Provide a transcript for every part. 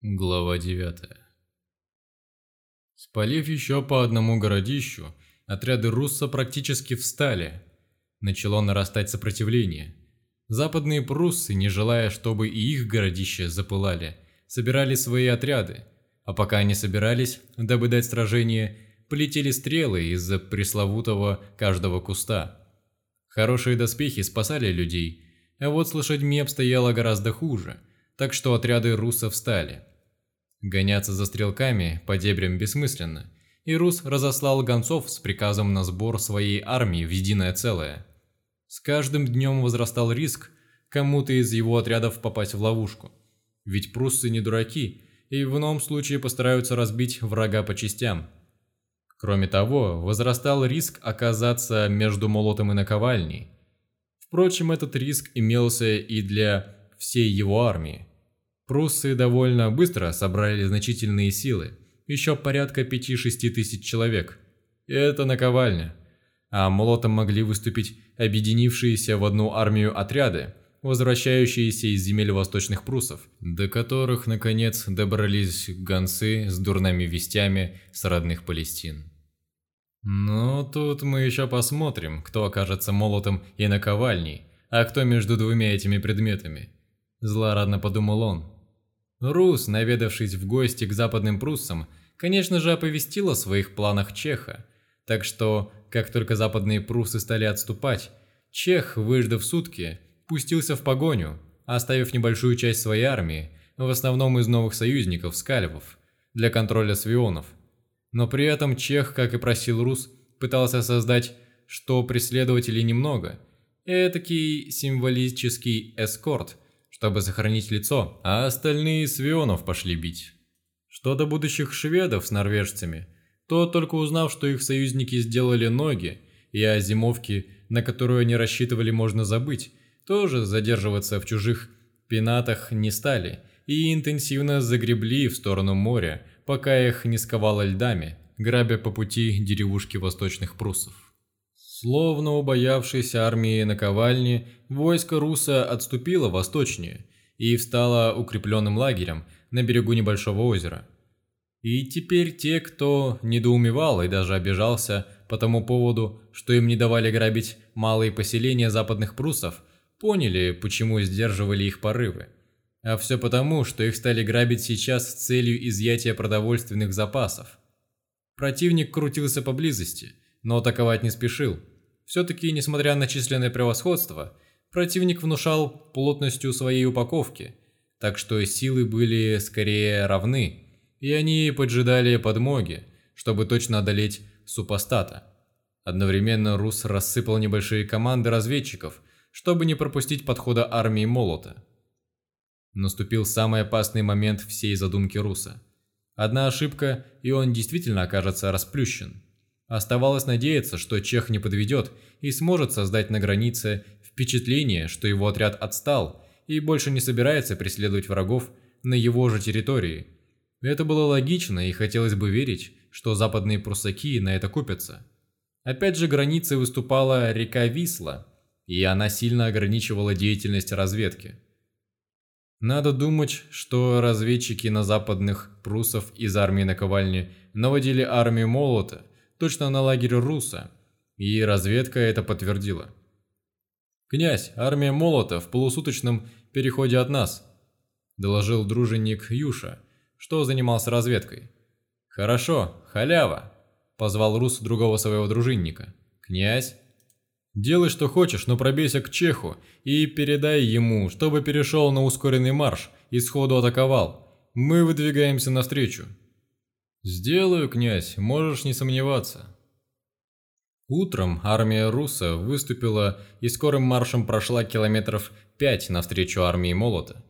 Глава 9 Спалив еще по одному городищу, отряды Русса практически встали. Начало нарастать сопротивление. Западные пруссы, не желая, чтобы и их городища запылали, собирали свои отряды, а пока они собирались, дабы дать сражение, полетели стрелы из-за пресловутого каждого куста. Хорошие доспехи спасали людей, а вот с лошадьми обстояло гораздо хуже, так что отряды руссов встали. Гоняться за стрелками по дебрям бессмысленно, и Рус разослал гонцов с приказом на сбор своей армии в единое целое. С каждым днем возрастал риск кому-то из его отрядов попасть в ловушку. Ведь пруссы не дураки, и в ином случае постараются разбить врага по частям. Кроме того, возрастал риск оказаться между молотом и наковальней. Впрочем, этот риск имелся и для всей его армии. Пруссы довольно быстро собрали значительные силы, еще порядка 5-6 тысяч человек. Это наковальня. А молотом могли выступить объединившиеся в одну армию отряды, возвращающиеся из земель восточных пруссов, до которых, наконец, добрались гонцы с дурными вестями с родных Палестин. Ну, тут мы еще посмотрим, кто окажется молотом и наковальней, а кто между двумя этими предметами. Злорадно подумал он. Рус, наведавшись в гости к западным пруссам, конечно же оповестил о своих планах Чеха, так что, как только западные пруссы стали отступать, Чех, выждав сутки, пустился в погоню, оставив небольшую часть своей армии, в основном из новых союзников, скальвов, для контроля свионов. Но при этом Чех, как и просил Рус, пытался создать, что преследователей немного, этакий символический эскорт – чтобы сохранить лицо, а остальные свионов пошли бить. Что до будущих шведов с норвежцами, то только узнав, что их союзники сделали ноги, и о зимовке, на которую они рассчитывали, можно забыть, тоже задерживаться в чужих пенатах не стали и интенсивно загребли в сторону моря, пока их не сковало льдами, грабя по пути деревушки восточных пруссов. Словно убоявшись армии наковальни, войско Руса отступило восточнее и встало укрепленным лагерем на берегу небольшого озера. И теперь те, кто недоумевал и даже обижался по тому поводу, что им не давали грабить малые поселения западных пруссов, поняли, почему сдерживали их порывы. А все потому, что их стали грабить сейчас с целью изъятия продовольственных запасов. Противник крутился поблизости – но атаковать не спешил. Все-таки, несмотря на численное превосходство, противник внушал плотностью своей упаковки, так что силы были скорее равны, и они поджидали подмоги, чтобы точно одолеть супостата. Одновременно Рус рассыпал небольшие команды разведчиков, чтобы не пропустить подхода армии Молота. Наступил самый опасный момент всей задумки Руса. Одна ошибка, и он действительно окажется расплющен. Оставалось надеяться, что Чех не подведет и сможет создать на границе впечатление, что его отряд отстал и больше не собирается преследовать врагов на его же территории. Это было логично и хотелось бы верить, что западные прусаки на это купятся. Опять же границей выступала река Висла, и она сильно ограничивала деятельность разведки. Надо думать, что разведчики на западных прусов из армии наковальни наводили армию молота точно на лагерь Руса, и разведка это подтвердила. «Князь, армия Молота в полусуточном переходе от нас», – доложил дружинник Юша, что занимался разведкой. «Хорошо, халява», – позвал Рус другого своего дружинника. «Князь?» «Делай, что хочешь, но пробейся к Чеху и передай ему, чтобы перешел на ускоренный марш и сходу атаковал. Мы выдвигаемся навстречу». «Сделаю, князь, можешь не сомневаться». Утром армия Руса выступила и скорым маршем прошла километров пять навстречу армии Молота.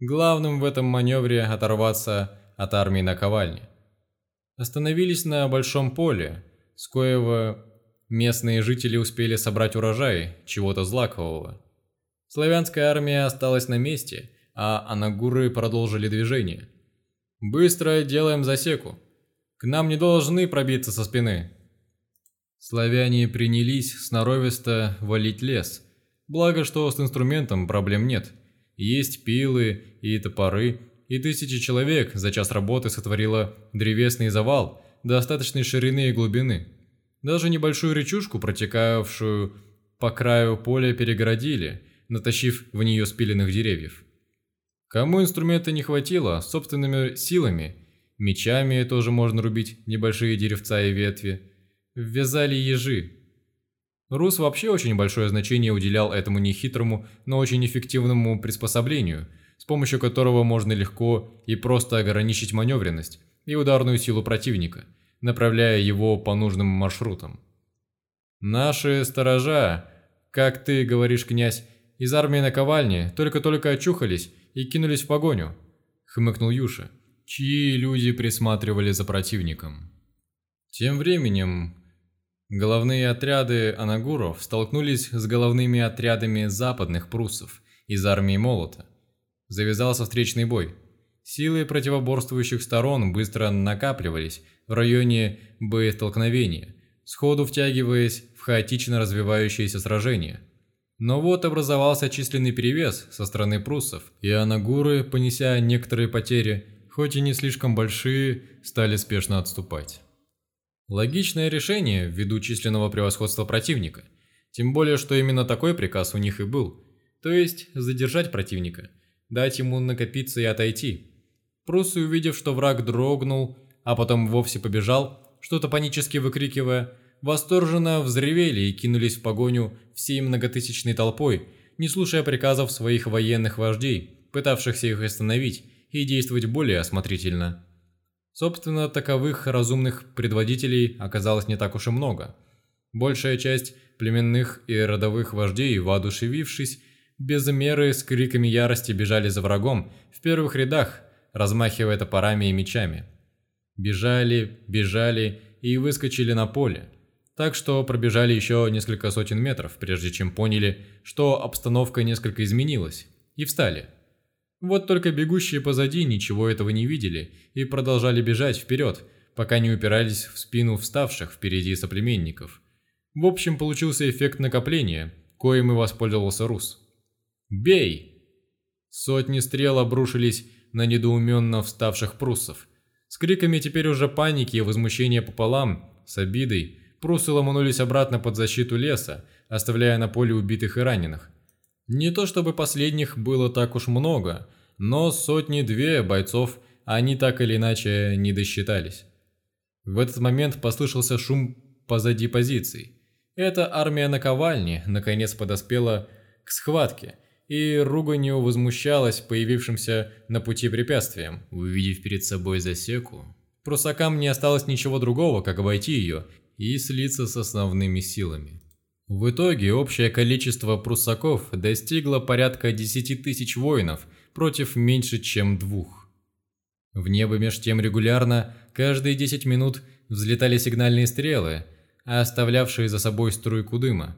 Главным в этом маневре оторваться от армии наковальни. Остановились на большом поле, с коего местные жители успели собрать урожай чего-то злакового. Славянская армия осталась на месте, а анагуры продолжили движение. «Быстро делаем засеку», к нам не должны пробиться со спины. Славяне принялись сноровисто валить лес. Благо, что с инструментом проблем нет. Есть пилы и топоры, и тысячи человек за час работы сотворило древесный завал достаточной ширины и глубины. Даже небольшую речушку, протекавшую по краю поля, перегородили, натащив в нее спиленных деревьев. Кому инструмента не хватило, собственными силами, мечами тоже можно рубить небольшие деревца и ветви, ввязали ежи. Рус вообще очень большое значение уделял этому нехитрому, но очень эффективному приспособлению, с помощью которого можно легко и просто ограничить маневренность и ударную силу противника, направляя его по нужным маршрутам. Наши сторожа, как ты говоришь, князь, из армии наковальни только-только очухались и кинулись в погоню», — хмыкнул Юша, чьи люди присматривали за противником. Тем временем головные отряды анагуров столкнулись с головными отрядами западных пруссов из армии Молота. Завязался встречный бой. Силы противоборствующих сторон быстро накапливались в районе боестолкновения, сходу втягиваясь в хаотично развивающееся сражение – но вот образовался численный перевес со стороны пруссов, и анагуры, понеся некоторые потери, хоть и не слишком большие, стали спешно отступать. Логичное решение ввиду численного превосходства противника, тем более, что именно такой приказ у них и был, то есть задержать противника, дать ему накопиться и отойти. Пруссы, увидев, что враг дрогнул, а потом вовсе побежал, что-то панически выкрикивая – восторженно взревели и кинулись в погоню всей многотысячной толпой, не слушая приказов своих военных вождей, пытавшихся их остановить и действовать более осмотрительно. Собственно, таковых разумных предводителей оказалось не так уж и много. Большая часть племенных и родовых вождей, воодушевившись, без меры с криками ярости бежали за врагом в первых рядах, размахивая топорами и мечами. Бежали, бежали и выскочили на поле – так что пробежали еще несколько сотен метров, прежде чем поняли, что обстановка несколько изменилась, и встали. Вот только бегущие позади ничего этого не видели и продолжали бежать вперед, пока не упирались в спину вставших впереди соплеменников. В общем, получился эффект накопления, коим и воспользовался Рус. «Бей!» Сотни стрел обрушились на недоуменно вставших пруссов. С криками теперь уже паники и возмущения пополам, с обидой, Прусы ломанулись обратно под защиту леса, оставляя на поле убитых и раненых. Не то чтобы последних было так уж много, но сотни-две бойцов они так или иначе не досчитались. В этот момент послышался шум позади позиций. Эта армия наковальни наконец подоспела к схватке, и руганью возмущалась появившимся на пути препятствием, увидев перед собой засеку. Прусакам не осталось ничего другого, как обойти ее и слиться с основными силами. В итоге общее количество пруссаков достигло порядка 10 тысяч воинов против меньше чем двух. В небо меж тем регулярно, каждые 10 минут взлетали сигнальные стрелы, оставлявшие за собой струйку дыма.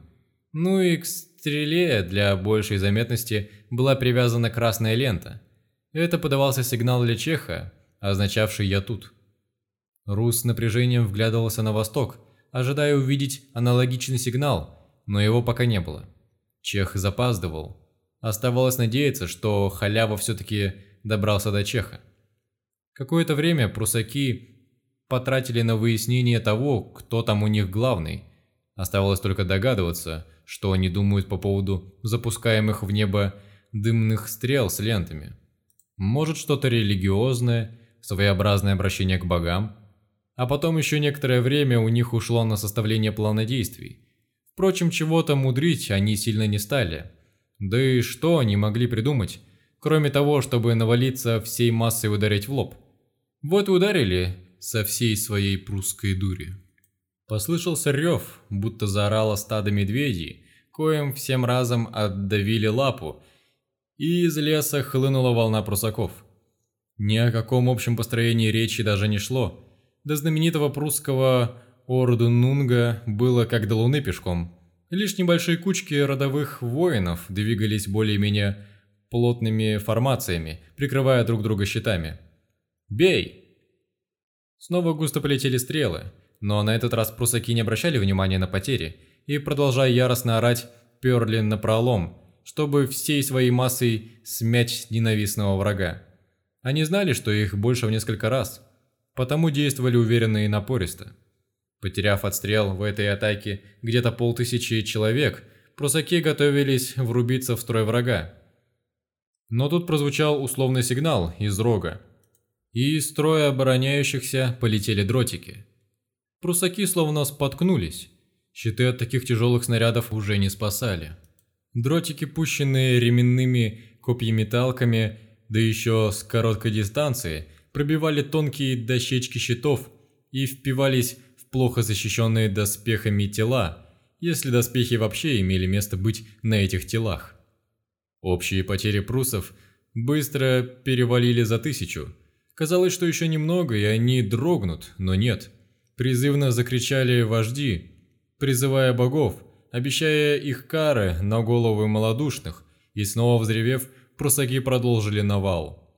Ну и к стреле для большей заметности была привязана красная лента. Это подавался сигнал для Чеха, означавший «я тут». Рус с напряжением вглядывался на восток, ожидая увидеть аналогичный сигнал, но его пока не было. Чех запаздывал. Оставалось надеяться, что халява все-таки добрался до Чеха. Какое-то время прусаки потратили на выяснение того, кто там у них главный. Оставалось только догадываться, что они думают по поводу запускаемых в небо дымных стрел с лентами. Может что-то религиозное, своеобразное обращение к богам – а потом еще некоторое время у них ушло на составление плана действий. Впрочем, чего-то мудрить они сильно не стали. Да и что они могли придумать, кроме того, чтобы навалиться всей массой и ударить в лоб? Вот и ударили со всей своей прусской дури. Послышался рев, будто заорало стадо медведей, коим всем разом отдавили лапу, и из леса хлынула волна прусаков. Ни о каком общем построении речи даже не шло – до знаменитого прусского Ордунунга было как до Луны пешком. Лишь небольшие кучки родовых воинов двигались более-менее плотными формациями, прикрывая друг друга щитами. «Бей!» Снова густо полетели стрелы, но на этот раз прусаки не обращали внимания на потери и, продолжая яростно орать, перли на пролом, чтобы всей своей массой смять ненавистного врага. Они знали, что их больше в несколько раз, потому действовали уверенно и напористо. Потеряв отстрел в этой атаке где-то полтысячи человек, прусаки готовились врубиться в строй врага. Но тут прозвучал условный сигнал из рога, и из строя обороняющихся полетели дротики. Прусаки словно споткнулись, щиты от таких тяжелых снарядов уже не спасали. Дротики, пущенные ременными копьеметалками, да еще с короткой дистанции, пробивали тонкие дощечки щитов и впивались плохо защищенные доспехами тела, если доспехи вообще имели место быть на этих телах. Общие потери прусов быстро перевалили за тысячу. Казалось, что еще немного, и они дрогнут, но нет. Призывно закричали вожди, призывая богов, обещая их кары на головы малодушных, и снова взревев, прусаки продолжили навал.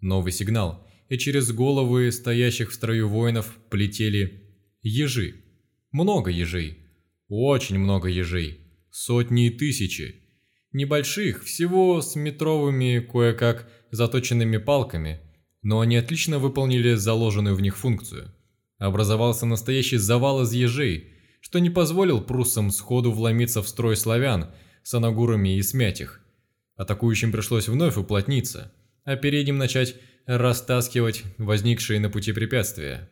Новый сигнал, и через головы стоящих в строю воинов полетели ежи. Много ежей. Очень много ежей. Сотни и тысячи. Небольших, всего с метровыми кое-как заточенными палками, но они отлично выполнили заложенную в них функцию. Образовался настоящий завал из ежей, что не позволил пруссам сходу вломиться в строй славян с анагурами и смять их. Атакующим пришлось вновь уплотниться, а передним начать растаскивать возникшие на пути препятствия.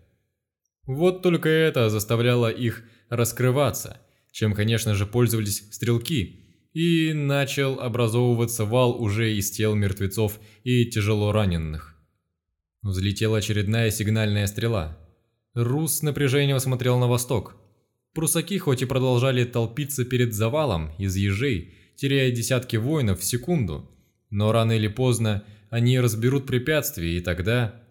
Вот только это заставляло их раскрываться, чем, конечно же, пользовались стрелки, и начал образовываться вал уже из тел мертвецов и тяжело раненых. Взлетела очередная сигнальная стрела. Рус с напряжением смотрел на восток. Прусаки хоть и продолжали толпиться перед завалом из ежей, теряя десятки воинов в секунду, но рано или поздно они разберут препятствия, и тогда...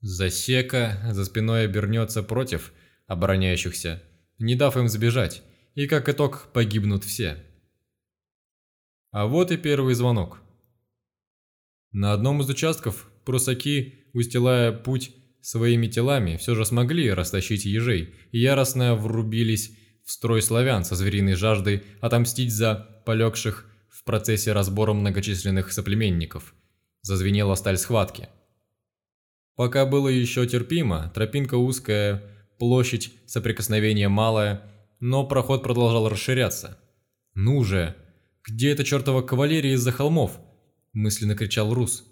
Засека за спиной обернется против обороняющихся, не дав им сбежать, и как итог погибнут все. А вот и первый звонок. На одном из участков прусаки, устилая путь своими телами, все же смогли растащить ежей и яростно врубились в строй славян со звериной жаждой отомстить за полегших в процессе разбора многочисленных соплеменников. Зазвенела сталь схватки. Пока было еще терпимо, тропинка узкая, площадь соприкосновения малая, но проход продолжал расширяться. «Ну же!» «Где эта чертова кавалерия из-за холмов?» – мысленно кричал Рус.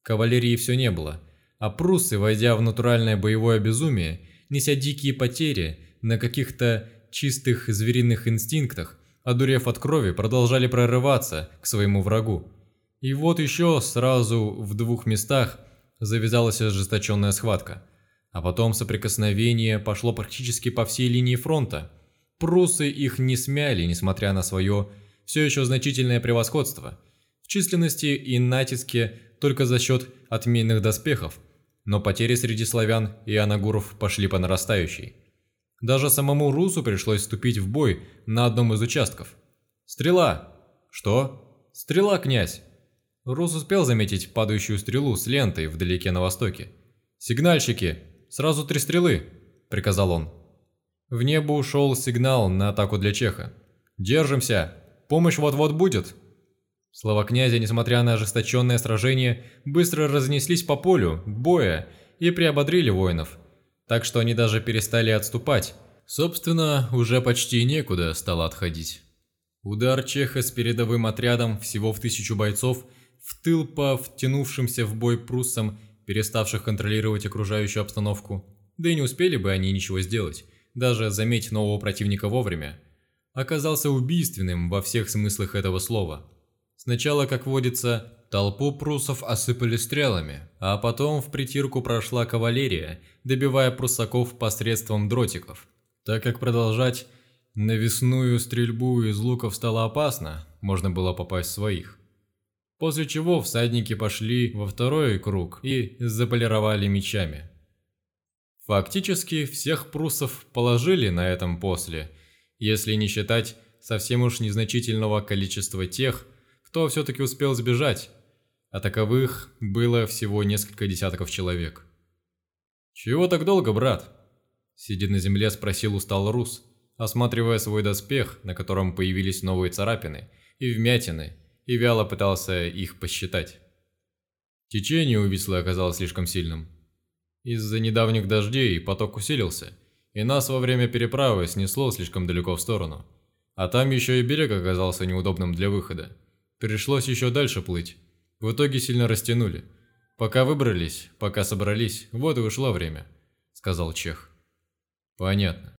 Кавалерии все не было, а пруссы, войдя в натуральное боевое безумие, неся дикие потери на каких-то чистых звериных инстинктах, одурев от крови, продолжали прорываться к своему врагу. И вот еще сразу в двух местах завязалась ожесточенная схватка. А потом соприкосновение пошло практически по всей линии фронта. Пруссы их не смяли, несмотря на свое все еще значительное превосходство. В численности и натиске только за счет отменных доспехов, но потери среди славян и анагуров пошли по нарастающей. Даже самому Русу пришлось вступить в бой на одном из участков. «Стрела!» «Что?» «Стрела, князь!» Рус успел заметить падающую стрелу с лентой вдалеке на востоке. «Сигнальщики! Сразу три стрелы!» – приказал он. В небо ушел сигнал на атаку для Чеха. «Держимся! Помощь вот-вот будет!» Слова князя, несмотря на ожесточенное сражение, быстро разнеслись по полю, боя, и приободрили воинов, так что они даже перестали отступать. Собственно, уже почти некуда стало отходить. Удар Чеха с передовым отрядом всего в тысячу бойцов в тыл по втянувшимся в бой пруссам, переставших контролировать окружающую обстановку, да и не успели бы они ничего сделать, даже заметить нового противника вовремя – оказался убийственным во всех смыслах этого слова. Сначала, как водится, толпу прусов осыпали стрелами, а потом в притирку прошла кавалерия, добивая прусаков посредством дротиков. Так как продолжать навесную стрельбу из луков стало опасно, можно было попасть в своих. После чего всадники пошли во второй круг и заполировали мечами. Фактически всех прусов положили на этом после – если не считать совсем уж незначительного количества тех, кто все-таки успел сбежать, а таковых было всего несколько десятков человек. «Чего так долго, брат?» Сидя на земле, спросил устал Рус, осматривая свой доспех, на котором появились новые царапины и вмятины, и вяло пытался их посчитать. Течение у Вислы оказалось слишком сильным. Из-за недавних дождей поток усилился, и нас во время переправы снесло слишком далеко в сторону. А там еще и берег оказался неудобным для выхода. Пришлось еще дальше плыть. В итоге сильно растянули. Пока выбрались, пока собрались, вот и ушло время, сказал Чех. Понятно.